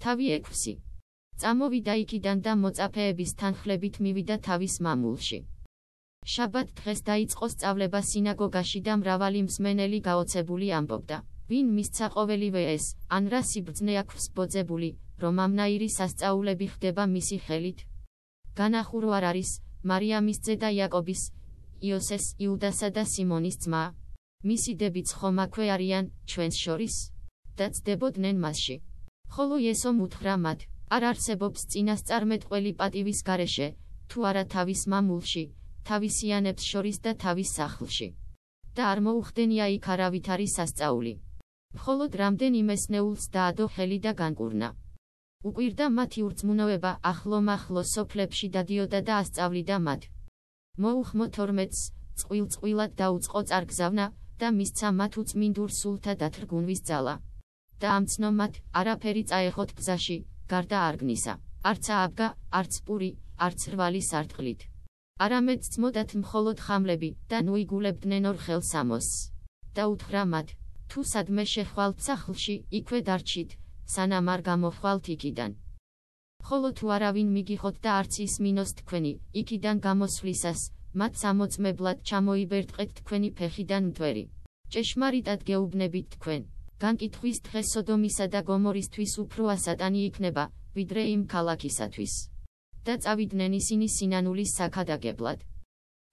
თავი ექვსი. წამოვიდა იქიდან და მოწაფეების თანხლებით მივიდა თავის მამულში. შაბათ დღეს დაიწყო სწავლება სინაგოგაში და მრავალი მსმენელი გაოცებული ამბობდა. ვინ მისცა ყოველივე ეს, ან რა სიბრძნე აქვს ბოძებული, რომ ამნაირი სასწაულები ხდება მისი ხელით? განახურო არ არის, მარიამის ძე და იაკობის, იოსეს, იუდასა და სიმონის ძმა. მისი დებიც ხომ აქვე არიან, ჩვენს შორის? და წდებოდნენ მასში. ხოლო ესომ უთხრა მათ, არ არსებობს წინასწარმეტყველი პატივის გარეშე, თუ არა თავის მამულში, თავისიანებს შორის და თავის სახლში. და არ მოუხდენია იქ არავით არის სასწაული. მხოლოდ რამდენიმეს ნეულს დაადო ხელი და განკურნა. უკვირდა მათი ურწმუნოება ახლო-მახლო სოფლებში დადიოდა და ასწავლიდა მათ. მოუხმო 12-ს, წყვილ-წყვილად დაუწყო წარგზავნა და მისცა მათ უწმინდურ სულთა დათრგუნვის ძალა. და ამცნო მათ, არაფერი წაეხოთ გზაში, გარდა არგნისა. არც ააბგა, არც პური, არც რვალი სარტყლით. არამედ წმოდათ მხოლოდ ხამლები და ნუიგულებდნენ ორ ხელსამოსს. და უთხრა მათ, თუ სადმე შეხვალთ სახლში, იქვე დარჩით, სანამ არ გამოხვალთ იქიდან. ხოლო თუ არავინ მიგიხოთ და არც ის მინოს თქვენი, იქიდან გამოსვლისას, მათ სამოწმებლად ჩამოიბერტყეთ თქვენი ფეხიდან მტვერი. ჭეშმარიტად გეუბნებით თქვენ, განკითხვის დღე სოდომისა და გომორისთვის უფრო ასატანი იქნება, ვიდრე იმ ქალაქისათვის. და წავიდნენ ისინი სინანულის საქადაგებლად.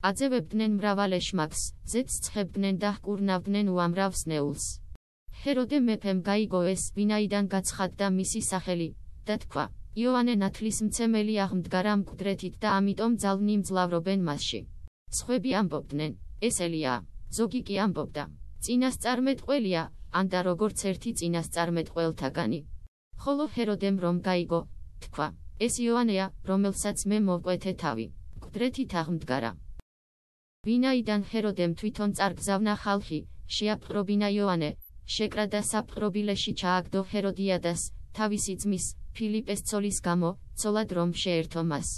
აწევებდნენ მრავალ ეშმაკს, ზეც ცხებდნენ და ჰკურნავდნენ უამრავს ნეულს. ჰეროდე მეფემ გაიგო ეს, ვინაიდან გაცხადდა მისი სახელი, და თქვა: იოანე ნათლისმცემელი აღმდგარა მკვდრეთით და ამიტომ ძალნი მძლავრობენ მასში. სხვები ამბობდნენ, ეს ელია, ზოგი კი ამბობდა, წინასწარმეტყველია, ან და როგორც ერთი წინასწარმეტყველთაგანი. ხოლო ჰეროდემ რომ გაიგო, თქვა, ეს იოანეა, რომელსაც მე მოვკვეთე თავი. მკვდრეთით აღმდგარა. ვინაიდან ჰეროდემ თვითონ წარგზავნა ხალხი, შეაპყრობინა იოანე, შეკრა და საპყრობილეში ჩააგდო ჰეროდიადას, თავისი ძმის, ფილიპეს ცოლის გამო, ცოლად რომ შეერთო მას.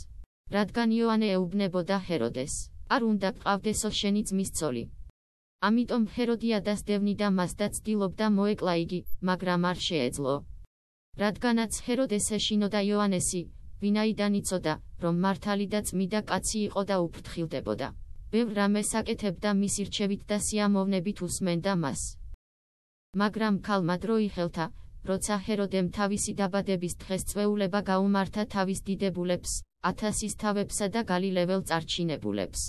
რადგან იოანე ეუბნებოდა ჰეროდეს, არ უნდა ყავდესო შენი ძმის ცოლი. ამიტომ ჰეროდიადას დევნიდა მას და ცდილობდა მოეკლა იგი, მაგრამ არ შეეძლო. რადგანაც ჰეროდეს ეშინოდა იოანესი, ვინაიდან იცოდა, რომ მართალი და წმიდა კაცი იყო და უფრთხილდებოდა. ბევრ რამეს აკეთებდა მის irჩევით და სიამოვნებით უსმენდა მას. მაგრამ ქალმა დრო იხელთა, როცა ჰეროდემ თავისი დაბადების დღესწვეულება გაუმართა თავის დიდებულებს, ათასის თავებსა და გალილეველ წარჩინებულებს.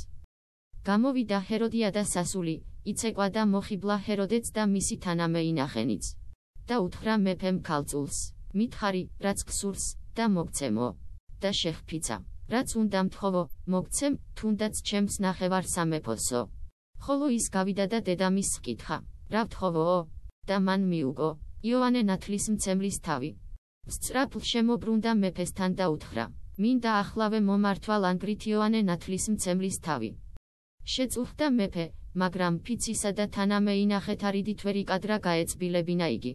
გამოვიდა ჰეროდია და სასული, იცეკვა და მოხიბლა ჰეროდეც და მისი თანამეინახენიც. და უთხრა მეფემ ქალწულს, მითხარი, რაც გსურს, და მოგცემო. და შეხფიცა, რაც უნდა მთხოვო, მოგცემ, თუნდაც ჩემს ნახევარ სამეფოსო. ხოლო ის გავიდა და დედამისს კითხა, რა ვთხოვოო? და მან მიუგო, იოანე ნათლისმცემლის თავი. სწრაფლ შემოbrunდა მეფესთან და უთხრა: "მინდა ახლავე მომართვა ლანგრით იოანე ნათლისმცემლის თავი." შეწუხდა მეფე, მაგრამ ფიცისა და თანამეინახეთ არიდით ვერ იკადრა გაეწბილებინა იგი.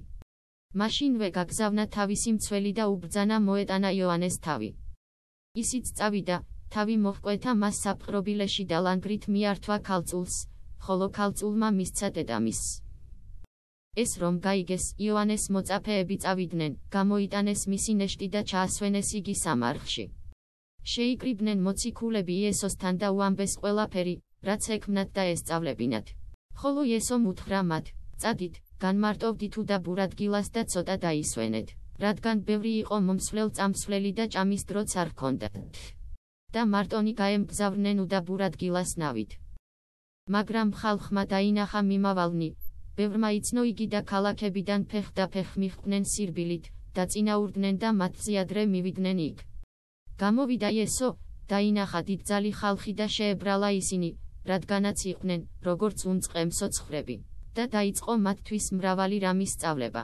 მაშინვე გაგზავნა თავისი მცველი და უბრძანა მოეტანა იოანეს თავი. ისიც წავიდა, თავი მოჰყვეთა მას საპყრობილეში და ლანგრით მიართვა ქალწულს, ხოლო ქალწულმა მისცა დედამისს. ეს რომ გაიგეს იოანეს მოწაფეები წავიდნენ, გამოიტანეს მისი ნეშტი და ჩაასვენეს იგი სამარხში. შეიკრიბნენ მოციქულები იესოსთან და უამბეს ყველაფერი, რაც ექმნათ და ესწავლებინათ. ხოლო იესომ უთხრა მათ, წადით, განმარტოვდით უდაბურადგილას და ცოტა დაისვენეთ, რადგან ბევრი იყო მომსვლელ წამსვლელი და ჭამის დროც არ ჰქონდათ. და მარტონი გაემგზავრნენ უდაბურადგილას ნავით. მაგრამ ხალხმა დაინახა მიმავალნი, ბევრმა იცნო იგი და ქალაქებიდან ფეხ და ფეხ მიხვდნენ სირბილით, და წინაურდნენ და მათზე ადრე მივიდნენ იქ. გამოვიდა ესო, დაინახა დიდძალი ხალხი და შეებრალა ისინი, რადგანაც იყვნენ, როგორც უნწყემსო ცხრები, და დაიწყო მათთვის მრავალი რამის სწავლება.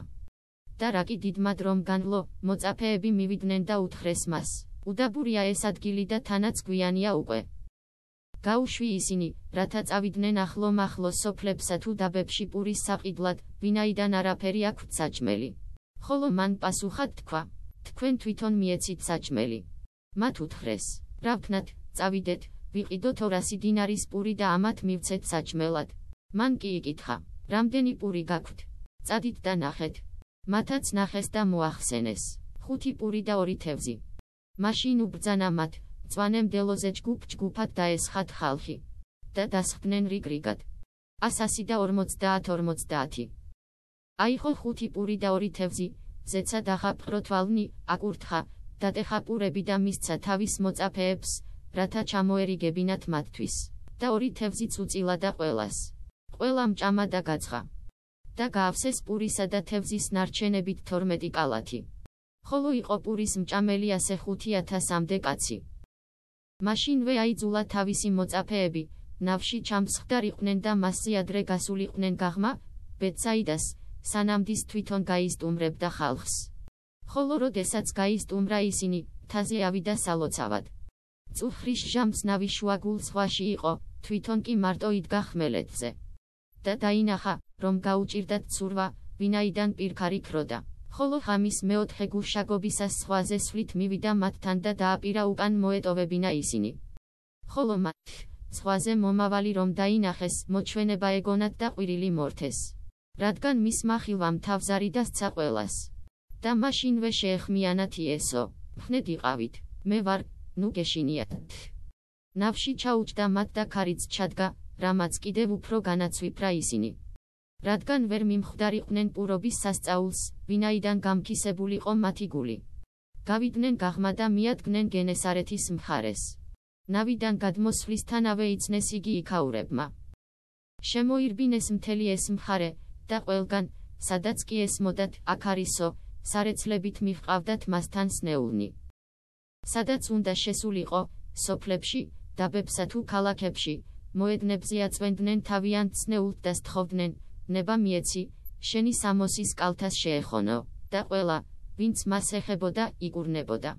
და რაკი დიდმა დრომ განლო, მოწაფეები მივიდნენ და უთხრეს მას, უდაბურია ეს ადგილი და თანაც გვიანია უკვე. გაუშვი ისინი, რათა წავიდნენ ახლო-მახლო სოფლებსა თუ დაბებში პურის საყიდლად, ვინაიდან არაფერი აქვთ საჭმელი. ხოლო მან პასუხად თქვა: თქვენ თვითონ მიეცით საჭმელი. მათ უთხრეს: რა ვქნათ, წავიდეთ, ვიყიდოთ 200 დინარის პური და ამათ მივცეთ საჭმელად. მან კი იკითხა: რამდენი პური გაქვთ? წადით და ნახეთ. მათაც ნახეს და მოახსენეს. ხუთი პური და ორი თევზი. მაშინ უბრძანა მათ, წვანემ დელოზე ჯგუფ-ჯგუფად დაესხათ ხალხი. და დასხდნენ რიგ-რიგად. 100 და 50-50. აიხო ხუთი პური და ორი თევზი, ზეცა დახაპყრო თვალნი, აკურთხა, დატეხა პურები და მისცა თავის მოწაფეებს, რათა ჩამოერიგებინათ მათთვის. და ორი თევზიც უწილა და ყველას. ყველამ ჭამა და გაცხა. და გაავსეს პურისა და თევზის ნარჩენებით 12 კალათი. ხოლო იყო პურის მჭამელი ასე 5000-მდე კაცი. მაშინვე აიძულა თავისი მოწაფეები, ნავში ჩამსხდარიყვნენ და მასზე ადრე გასულიყვნენ გაღმა, ბეცაიდას, სანამდის თვითონ გაისტუმრებდა ხალხს. ხოლო როდესაც გაისტუმრა ისინი, თაზე ავიდა სალოცავად. წუხრის ჟამს ნავი შუაგულ ზღვაში იყო, თვითონ კი მარტო იდგა ხმელეთზე. და დაინახა, რომ გაუჭირდათ ცურვა, ვინაიდან პირქარი ქროდა. ხოლო ხამის მეოთხე გულშაგობისას სხვაზე სვლით მივიდა მათთან და დააპირა უკან მოეტოვებინა ისინი. ხოლო მათ სხვაზე მომავალი რომ დაინახეს, მოჩვენება ეგონათ და ყვირილი მორთეს. რადგან მის מחილვამ თავზარი და სცა ყველას. და მაშინვე შეეხმიანათ იესო, ხნედ იყავით, მე ვარ, ნუ გეშინიათ. ნავში ჩაუჭდა მათ და ქარიც ჩადგა, რამაც კიდევ უფრო განაცვიფრა ისინი. რადგან ვერ მიმხვდარიყვნენ პურობის სასწაულს, ვინაიდან გამქისებულიყო მათი გული. გავიდნენ გაღმა და მიადგნენ გენესარეთის მხარეს. ნავიდან გადმოსვლისთანავე იცნეს იგი იქაურებმა. შემოირბინეს მთელი ეს მხარე და ყველგან, სადაც კი ესმოდათ, აქ არისო, სარეცლებით მივყავდათ მასთან სნეულნი. სადაც უნდა შესულიყო, სოფლებში, დაბებსა თუ ქალაქებში, მოედნებზე აწვენდნენ თავიანთ სნეულთ და სთხოვდნენ, ნება მიეცი, შენი სამოსის კალთას შეეხონო, და ყველა, ვინც მას ეხებოდა, იკურნებოდა.